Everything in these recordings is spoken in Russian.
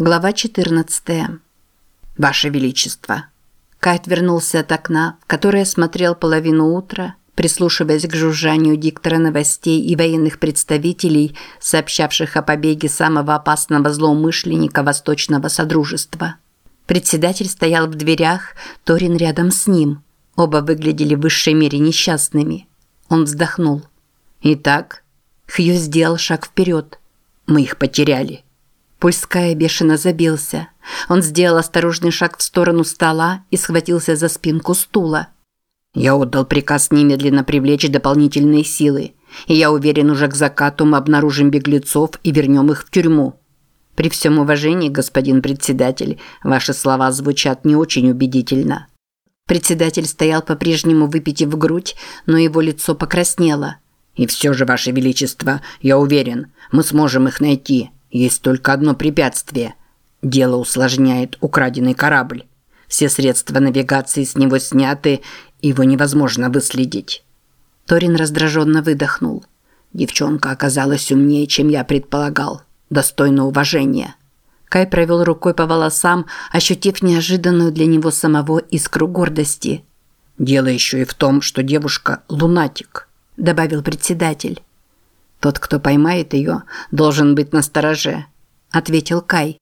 Глава 14. Ваше Величество. Кайт вернулся от окна, в которое смотрел половину утра, прислушиваясь к жужжанию диктора новостей и военных представителей, сообщавших о побеге самого опасного злоумышленника Восточного Содружества. Председатель стоял в дверях, Торин рядом с ним. Оба выглядели в высшей мере несчастными. Он вздохнул. «Итак?» Хью сделал шаг вперед. «Мы их потеряли». Пульс Кая бешено забился. Он сделал осторожный шаг в сторону стола и схватился за спинку стула. «Я отдал приказ немедленно привлечь дополнительные силы, и я уверен, уже к закату мы обнаружим беглецов и вернем их в тюрьму». «При всем уважении, господин председатель, ваши слова звучат не очень убедительно». Председатель стоял по-прежнему выпитив грудь, но его лицо покраснело. «И все же, ваше величество, я уверен, мы сможем их найти». Есть только одно препятствие. Дело усложняет украденный корабль. Все средства навигации с него сняты, его невозможно выследить. Торин раздраженно выдохнул. Девчонка оказалась умнее, чем я предполагал. Достойно уважения. Кай провел рукой по волосам, ощутив неожиданную для него самого искру гордости. «Дело еще и в том, что девушка – лунатик», – добавил председатель. Тот, кто поймает ее, должен быть настороже, ответил Кай.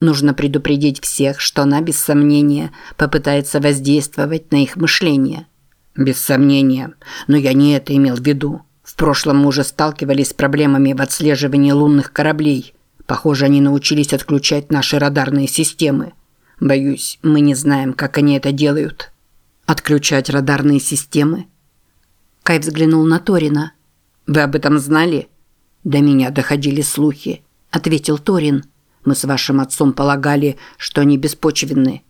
Нужно предупредить всех, что она без сомнения попытается воздействовать на их мышление. Без сомнения, но я не это имел в виду. В прошлом мы уже сталкивались с проблемами в отслеживании лунных кораблей. Похоже, они научились отключать наши радарные системы. Боюсь, мы не знаем, как они это делают. Отключать радарные системы? Кай взглянул на Торина. Вы об этом знали? До меня доходили слухи, ответил Торин. Мы с вашим отцом полагали, что они беспочвенны.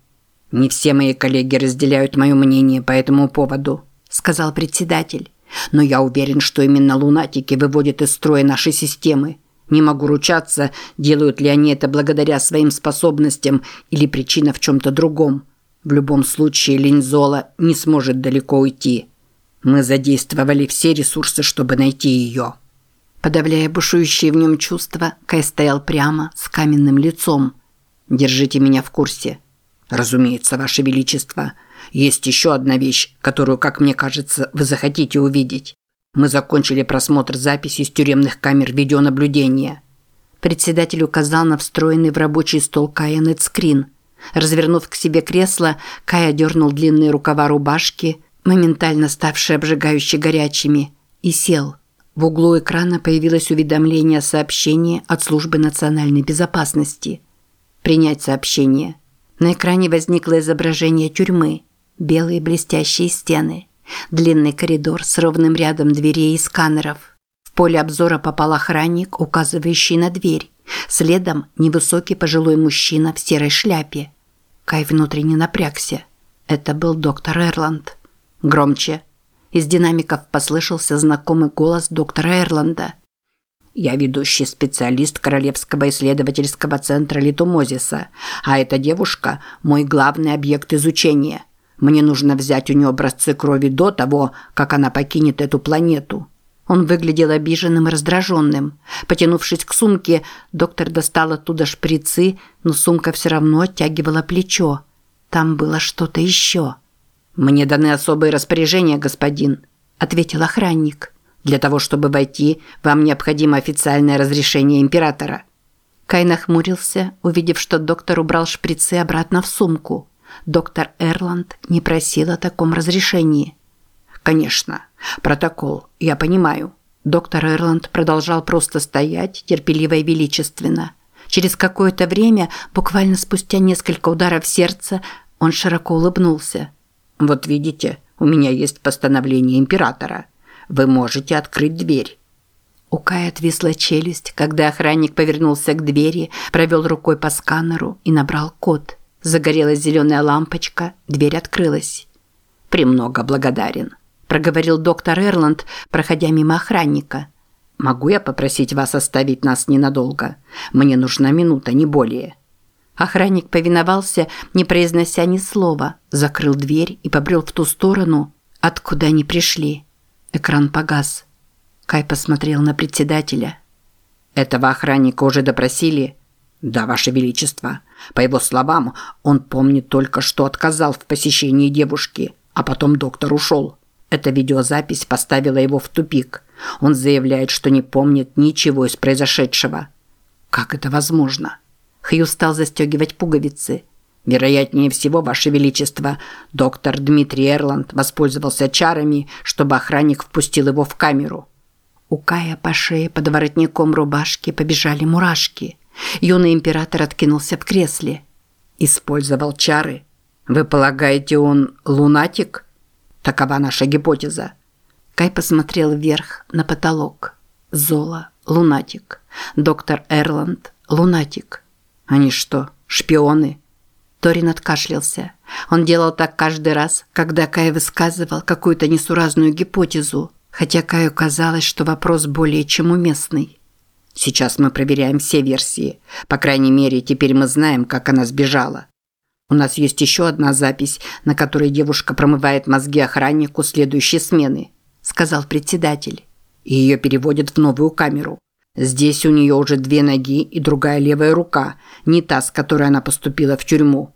Не все мои коллеги разделяют мое мнение по этому поводу, сказал председатель. Но я уверен, что именно лунатики выводят из строя наши системы. Не могу ручаться, делают ли они это благодаря своим способностям или причина в чем-то другом. В любом случае Линзола не сможет далеко уйти. Мы задействовали все ресурсы, чтобы найти ее. Подавляя бушующие в нем чувства, Кай стоял прямо, с каменным лицом. «Держите меня в курсе». «Разумеется, Ваше Величество. Есть еще одна вещь, которую, как мне кажется, вы захотите увидеть. Мы закончили просмотр записей с тюремных камер видеонаблюдения». Председатель указал на встроенный в рабочий стол Кая нетскрин. Развернув к себе кресло, Кай одернул длинные рукава рубашки – моментально ставшие обжигающе горячими, и сел. В углу экрана появилось уведомление сообщения от Службы национальной безопасности. Принять сообщение. На экране возникло изображение тюрьмы, белые блестящие стены, длинный коридор с ровным рядом дверей и сканеров. В поле обзора попал охранник, указывающий на дверь. Следом невысокий пожилой мужчина в серой шляпе. Кай внутренне напрягся. Это был доктор Эрланд. Громче. Из динамиков послышался знакомый голос доктора Эрланда. «Я ведущий специалист Королевского исследовательского центра Литумозиса, а эта девушка – мой главный объект изучения. Мне нужно взять у нее образцы крови до того, как она покинет эту планету». Он выглядел обиженным и раздраженным. Потянувшись к сумке, доктор достал оттуда шприцы, но сумка все равно оттягивала плечо. Там было что-то еще. «Мне даны особые распоряжения, господин», – ответил охранник. «Для того, чтобы войти, вам необходимо официальное разрешение императора». Кай нахмурился, увидев, что доктор убрал шприцы обратно в сумку. Доктор Эрланд не просил о таком разрешении. «Конечно. Протокол. Я понимаю». Доктор Эрланд продолжал просто стоять, терпеливо и величественно. Через какое-то время, буквально спустя несколько ударов сердца, он широко улыбнулся. Вот видите, у меня есть постановление императора. Вы можете открыть дверь. У Кая отвисла челюсть, когда охранник повернулся к двери, провел рукой по сканеру и набрал код. Загорелась зеленая лампочка, дверь открылась. «Премного благодарен», – проговорил доктор Эрланд, проходя мимо охранника. «Могу я попросить вас оставить нас ненадолго? Мне нужна минута, не более». Охранник повиновался, не произнося ни слова, закрыл дверь и побрел в ту сторону, откуда они пришли. Экран погас. Кай посмотрел на председателя. «Этого охранника уже допросили?» Да, Ваше Величество. По его словам, он помнит только, что отказал в посещении девушки, а потом доктор ушел. Эта видеозапись поставила его в тупик. Он заявляет, что не помнит ничего из произошедшего. Как это возможно? Хью стал застегивать пуговицы. Вероятнее всего, Ваше Величество, доктор Дмитрий Эрланд воспользовался чарами, чтобы охранник впустил его в камеру. У Кая по шее под воротником рубашки побежали мурашки. Юный император откинулся в кресле. Использовал чары. Вы полагаете, он лунатик? Такова наша гипотеза. Кай посмотрел вверх на потолок. Зола, лунатик. Доктор Эрланд, лунатик. Они что, шпионы? Торин откашлялся. Он делал так каждый раз, когда Кай высказывал какую-то несуразную гипотезу, хотя Каю казалось, что вопрос более чем уместный. Сейчас мы проверяем все версии. По крайней мере, теперь мы знаем, как она сбежала. У нас есть еще одна запись, на которой девушка промывает мозги охраннику следующей смены, сказал председатель. И ее переводят в новую камеру. Здесь у нее уже две ноги и другая левая рука, не та, с которой она поступила в тюрьму.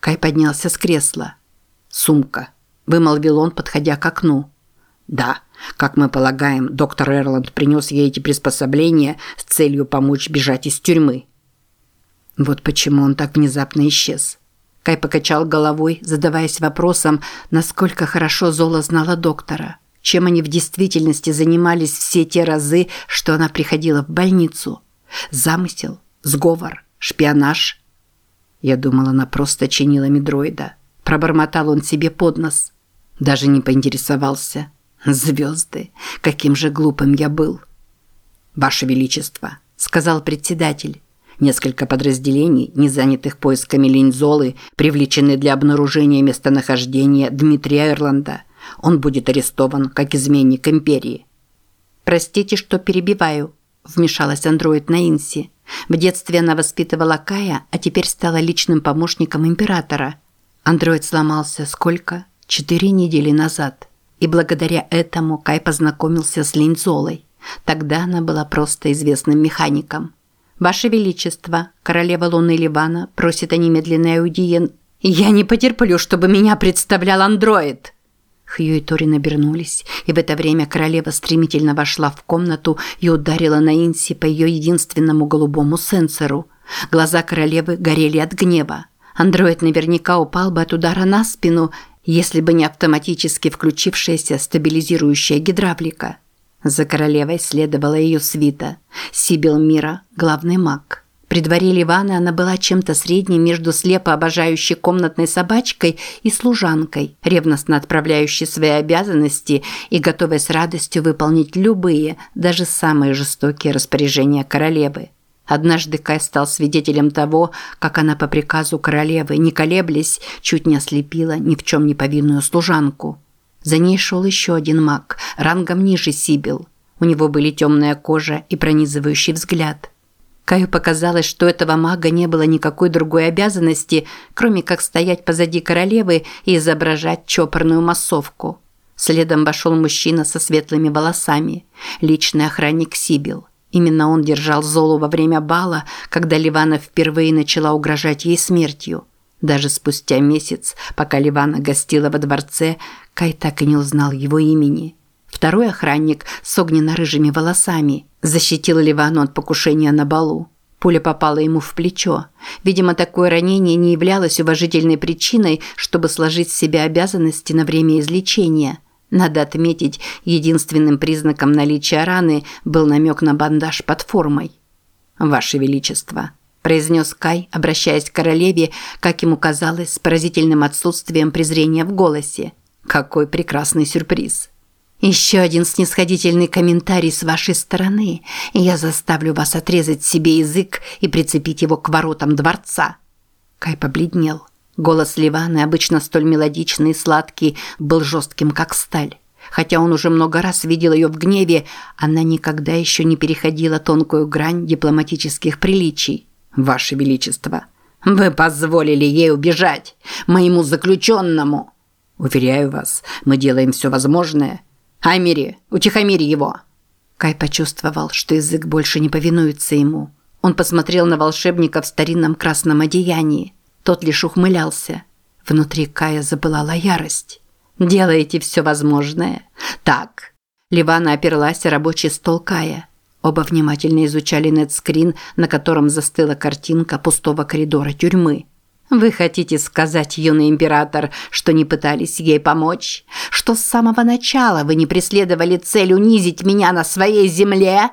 Кай поднялся с кресла. Сумка, вымолвил он, подходя к окну. Да, как мы полагаем, доктор Эрланд принес ей эти приспособления с целью помочь бежать из тюрьмы. Вот почему он так внезапно исчез. Кай покачал головой, задаваясь вопросом, насколько хорошо Зола знала доктора, чем они в действительности занимались все те разы, что она приходила в больницу. Замысел, сговор, шпионаж. Я думала, она просто чинила медроида. Пробормотал он себе под нос. Даже не поинтересовался. Звезды, каким же глупым я был. Ваше Величество, сказал председатель. Несколько подразделений, не занятых поисками Линзолы, привлечены для обнаружения местонахождения Дмитрия Ирланда. Он будет арестован как изменник империи. Простите, что перебиваю, вмешалась андроид на Инси. В детстве она воспитывала Кая, а теперь стала личным помощником императора. Андроид сломался сколько? Четыре недели назад. И благодаря этому Кай познакомился с Линзолой. Тогда она была просто известным механиком. «Ваше Величество, королева Луны Ливана просит о немедленной аудиен...» «Я не потерплю, чтобы меня представлял андроид!» Хью и Тори набернулись, и в это время королева стремительно вошла в комнату и ударила на Инси по ее единственному голубому сенсору. Глаза королевы горели от гнева. Андроид наверняка упал бы от удара на спину, если бы не автоматически включившаяся стабилизирующая гидравлика. За королевой следовала ее свита. Сибил Мира, главный маг. При дворе Ливана она была чем-то средним между слепо обожающей комнатной собачкой и служанкой, ревностно отправляющей свои обязанности и готовой с радостью выполнить любые, даже самые жестокие распоряжения королевы. Однажды Кай стал свидетелем того, как она по приказу королевы, не колеблясь, чуть не ослепила ни в чем не повинную служанку. За ней шел еще один маг, рангом ниже Сибил. У него были темная кожа и пронизывающий взгляд. Каю показалось, что этого мага не было никакой другой обязанности, кроме как стоять позади королевы и изображать чопорную массовку. Следом вошел мужчина со светлыми волосами, личный охранник Сибил. Именно он держал Золу во время бала, когда Ливана впервые начала угрожать ей смертью. Даже спустя месяц, пока Ливана гостила во дворце, Кай так и не узнал его имени. Второй охранник с огненно-рыжими волосами защитил Ливану от покушения на балу. Пуля попала ему в плечо. Видимо, такое ранение не являлось уважительной причиной, чтобы сложить с себя обязанности на время излечения – надо отметить, единственным признаком наличия раны был намек на бандаж под формой. «Ваше Величество», – произнес Кай, обращаясь к королеве, как ему казалось, с поразительным отсутствием презрения в голосе. «Какой прекрасный сюрприз!» «Еще один снисходительный комментарий с вашей стороны, и я заставлю вас отрезать себе язык и прицепить его к воротам дворца». Кай побледнел. Голос Ливаны, обычно столь мелодичный и сладкий, был жестким, как сталь. Хотя он уже много раз видел ее в гневе, она никогда еще не переходила тонкую грань дипломатических приличий. «Ваше Величество, вы позволили ей убежать, моему заключенному!» «Уверяю вас, мы делаем все возможное. Амири, утихомири его!» Кай почувствовал, что язык больше не повинуется ему. Он посмотрел на волшебника в старинном красном одеянии. Тот лишь ухмылялся. Внутри Кая запылала ярость. «Делаете все возможное. Так». Ливана оперлась о рабочий стол Кая. Оба внимательно изучали нетскрин, на котором застыла картинка пустого коридора тюрьмы. «Вы хотите сказать, юный император, что не пытались ей помочь? Что с самого начала вы не преследовали цель унизить меня на своей земле?»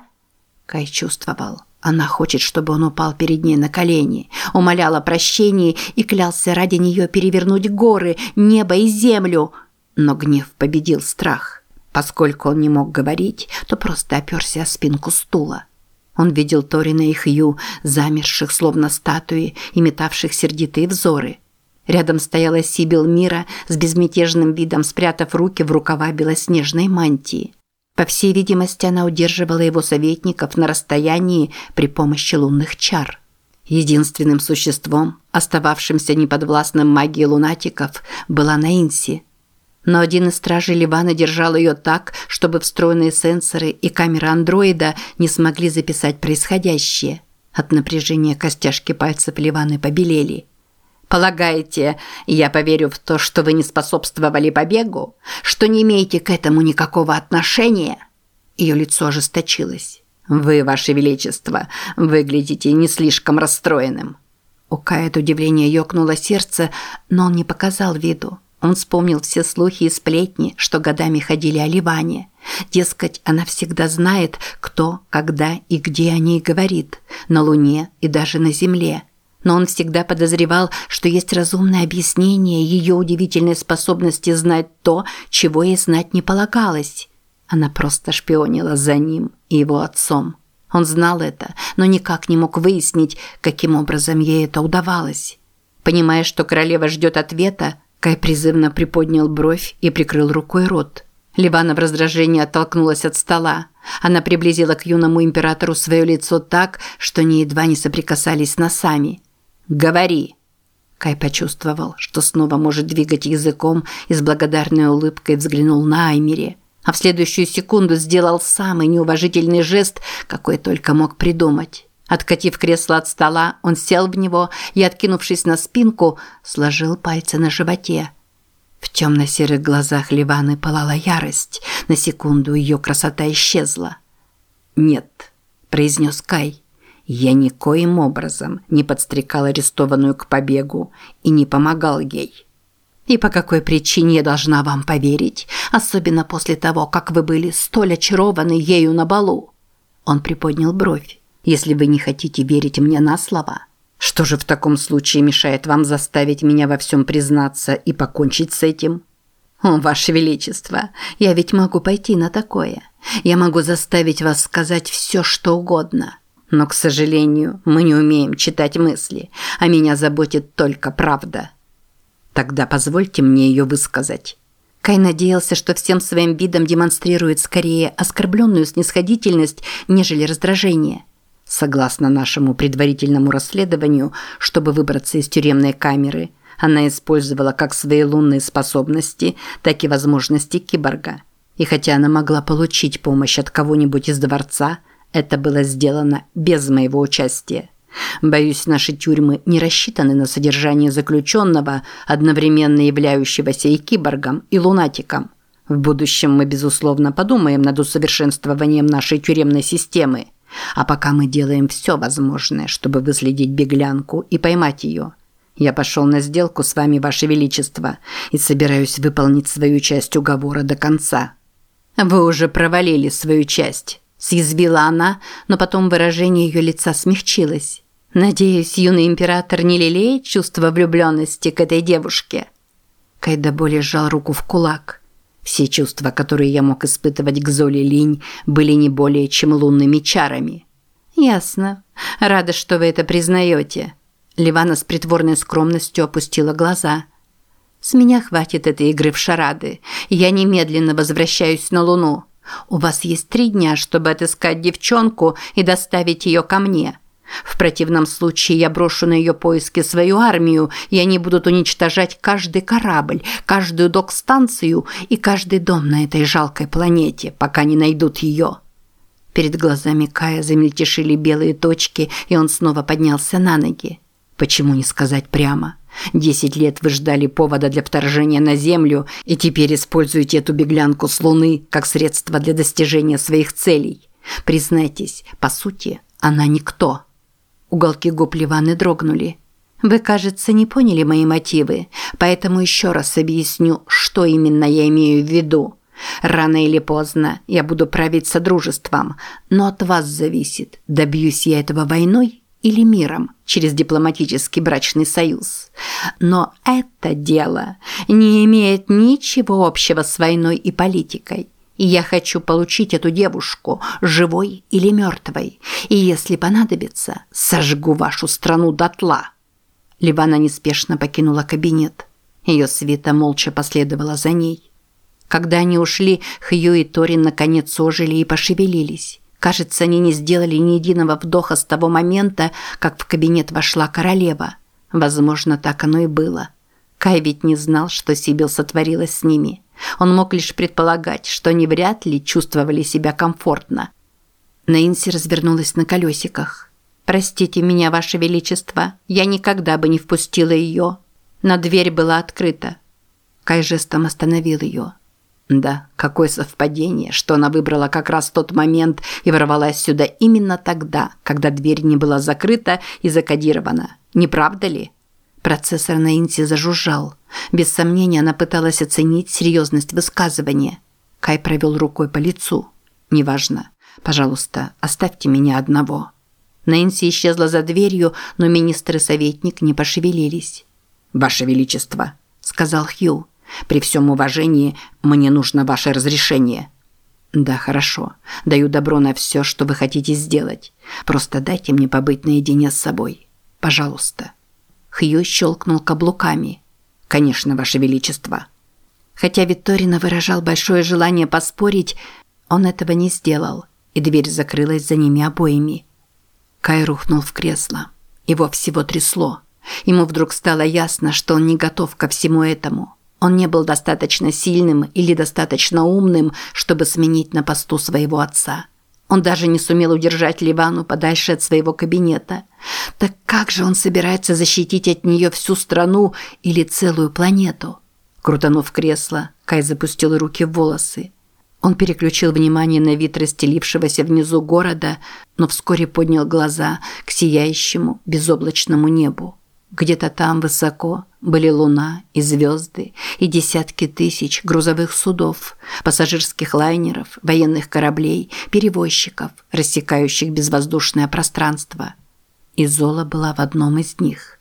Кай чувствовал. Она хочет, чтобы он упал перед ней на колени, умолял о прощении и клялся ради нее перевернуть горы, небо и землю. Но гнев победил страх. Поскольку он не мог говорить, то просто оперся о спинку стула. Он видел Торина и Хью, замерших словно статуи и метавших сердитые взоры. Рядом стояла Сибил Мира с безмятежным видом, спрятав руки в рукава белоснежной мантии. По всей видимости, она удерживала его советников на расстоянии при помощи лунных чар. Единственным существом, остававшимся неподвластным магии лунатиков, была Наинси. Но один из стражей Ливана держал ее так, чтобы встроенные сенсоры и камера андроида не смогли записать происходящее. От напряжения костяшки пальцев Ливаны побелели – Полагаете, я поверю в то, что вы не способствовали побегу, что не имеете к этому никакого отношения? Ее лицо ожесточилось. Вы, ваше величество, выглядите не слишком расстроенным. У Кая от удивления ёкнуло сердце, но он не показал виду. Он вспомнил все слухи и сплетни, что годами ходили о Ливане. Дескать, она всегда знает, кто, когда и где о ней говорит, на Луне и даже на Земле но он всегда подозревал, что есть разумное объяснение ее удивительной способности знать то, чего ей знать не полагалось. Она просто шпионила за ним и его отцом. Он знал это, но никак не мог выяснить, каким образом ей это удавалось. Понимая, что королева ждет ответа, Кай призывно приподнял бровь и прикрыл рукой рот. Ливана в раздражении оттолкнулась от стола. Она приблизила к юному императору свое лицо так, что они едва не соприкасались носами – «Говори!» Кай почувствовал, что снова может двигать языком и с благодарной улыбкой взглянул на Аймери, а в следующую секунду сделал самый неуважительный жест, какой только мог придумать. Откатив кресло от стола, он сел в него и, откинувшись на спинку, сложил пальцы на животе. В темно-серых глазах Ливаны пылала ярость. На секунду ее красота исчезла. «Нет», – произнес Кай. Я никоим образом не подстрекал арестованную к побегу и не помогал ей. И по какой причине я должна вам поверить, особенно после того, как вы были столь очарованы ею на балу? Он приподнял бровь. Если вы не хотите верить мне на слово, что же в таком случае мешает вам заставить меня во всем признаться и покончить с этим? О, ваше величество, я ведь могу пойти на такое. Я могу заставить вас сказать все, что угодно. Но, к сожалению, мы не умеем читать мысли, а меня заботит только правда. Тогда позвольте мне ее высказать. Кай надеялся, что всем своим видом демонстрирует скорее оскорбленную снисходительность, нежели раздражение. Согласно нашему предварительному расследованию, чтобы выбраться из тюремной камеры, она использовала как свои лунные способности, так и возможности киборга. И хотя она могла получить помощь от кого-нибудь из дворца – это было сделано без моего участия. Боюсь, наши тюрьмы не рассчитаны на содержание заключенного, одновременно являющегося и киборгом, и лунатиком. В будущем мы, безусловно, подумаем над усовершенствованием нашей тюремной системы. А пока мы делаем все возможное, чтобы выследить беглянку и поймать ее. Я пошел на сделку с вами, Ваше Величество, и собираюсь выполнить свою часть уговора до конца. Вы уже провалили свою часть съязвила она, но потом выражение ее лица смягчилось. Надеюсь, юный император не лелеет чувство влюбленности к этой девушке. Кайда боли сжал руку в кулак. Все чувства, которые я мог испытывать к Золе Линь, были не более чем лунными чарами. Ясно. Рада, что вы это признаете. Ливана с притворной скромностью опустила глаза. С меня хватит этой игры в шарады. Я немедленно возвращаюсь на Луну. У вас есть три дня, чтобы отыскать девчонку и доставить ее ко мне. В противном случае я брошу на ее поиски свою армию, и они будут уничтожать каждый корабль, каждую док-станцию и каждый дом на этой жалкой планете, пока не найдут ее. Перед глазами Кая замельтешили белые точки, и он снова поднялся на ноги. Почему не сказать прямо? Десять лет вы ждали повода для вторжения на Землю и теперь используете эту беглянку с Луны как средство для достижения своих целей. Признайтесь, по сути, она никто. Уголки губ Ливаны дрогнули. Вы, кажется, не поняли мои мотивы, поэтому еще раз объясню, что именно я имею в виду. Рано или поздно я буду править содружеством, но от вас зависит, добьюсь я этого войной или миром через дипломатический брачный союз. Но это дело не имеет ничего общего с войной и политикой. И я хочу получить эту девушку, живой или мертвой. И если понадобится, сожгу вашу страну дотла. Ливана неспешно покинула кабинет. Ее свита молча последовала за ней. Когда они ушли, Хью и Торин наконец ожили и пошевелились. Кажется, они не сделали ни единого вдоха с того момента, как в кабинет вошла королева. Возможно, так оно и было. Кай ведь не знал, что Сибил сотворила с ними. Он мог лишь предполагать, что они вряд ли чувствовали себя комфортно. Нэнси развернулась на колесиках. «Простите меня, Ваше Величество, я никогда бы не впустила ее. Но дверь была открыта». Кай жестом остановил ее. Да, какое совпадение, что она выбрала как раз тот момент и ворвалась сюда именно тогда, когда дверь не была закрыта и закодирована. Не правда ли? Процессор на Инси зажужжал. Без сомнения, она пыталась оценить серьезность высказывания. Кай провел рукой по лицу. «Неважно. Пожалуйста, оставьте меня одного». Нэнси исчезла за дверью, но министр и советник не пошевелились. «Ваше Величество», – сказал Хью, при всем уважении, мне нужно ваше разрешение. Да, хорошо. Даю добро на все, что вы хотите сделать. Просто дайте мне побыть наедине с собой. Пожалуйста. Хью щелкнул каблуками. Конечно, ваше величество. Хотя Викторина выражал большое желание поспорить, он этого не сделал, и дверь закрылась за ними обоими. Кай рухнул в кресло. Его всего трясло. Ему вдруг стало ясно, что он не готов ко всему этому. Он не был достаточно сильным или достаточно умным, чтобы сменить на посту своего отца. Он даже не сумел удержать Ливану подальше от своего кабинета. Так как же он собирается защитить от нее всю страну или целую планету? Крутанув кресло, Кай запустил руки в волосы. Он переключил внимание на вид расстелившегося внизу города, но вскоре поднял глаза к сияющему безоблачному небу. Где-то там высоко были луна и звезды и десятки тысяч грузовых судов, пассажирских лайнеров, военных кораблей, перевозчиков, рассекающих безвоздушное пространство. И Зола была в одном из них.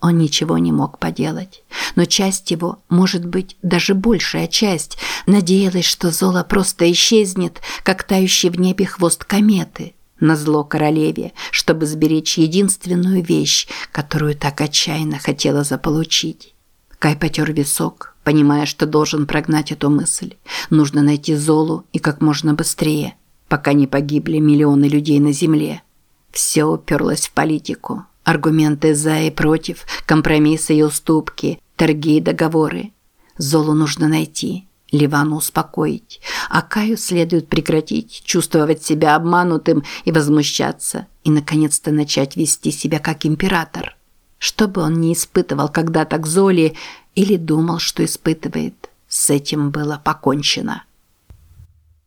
Он ничего не мог поделать, но часть его, может быть, даже большая часть, надеялась, что Зола просто исчезнет, как тающий в небе хвост кометы – на зло королеве, чтобы сберечь единственную вещь, которую так отчаянно хотела заполучить. Кай потер висок, понимая, что должен прогнать эту мысль. Нужно найти Золу и как можно быстрее, пока не погибли миллионы людей на земле. Все уперлось в политику. Аргументы за и против, компромиссы и уступки, торги и договоры. Золу нужно найти – Ливану успокоить, а Каю следует прекратить чувствовать себя обманутым и возмущаться, и наконец-то начать вести себя как император. Что бы он ни испытывал когда-то к Золе или думал, что испытывает, с этим было покончено.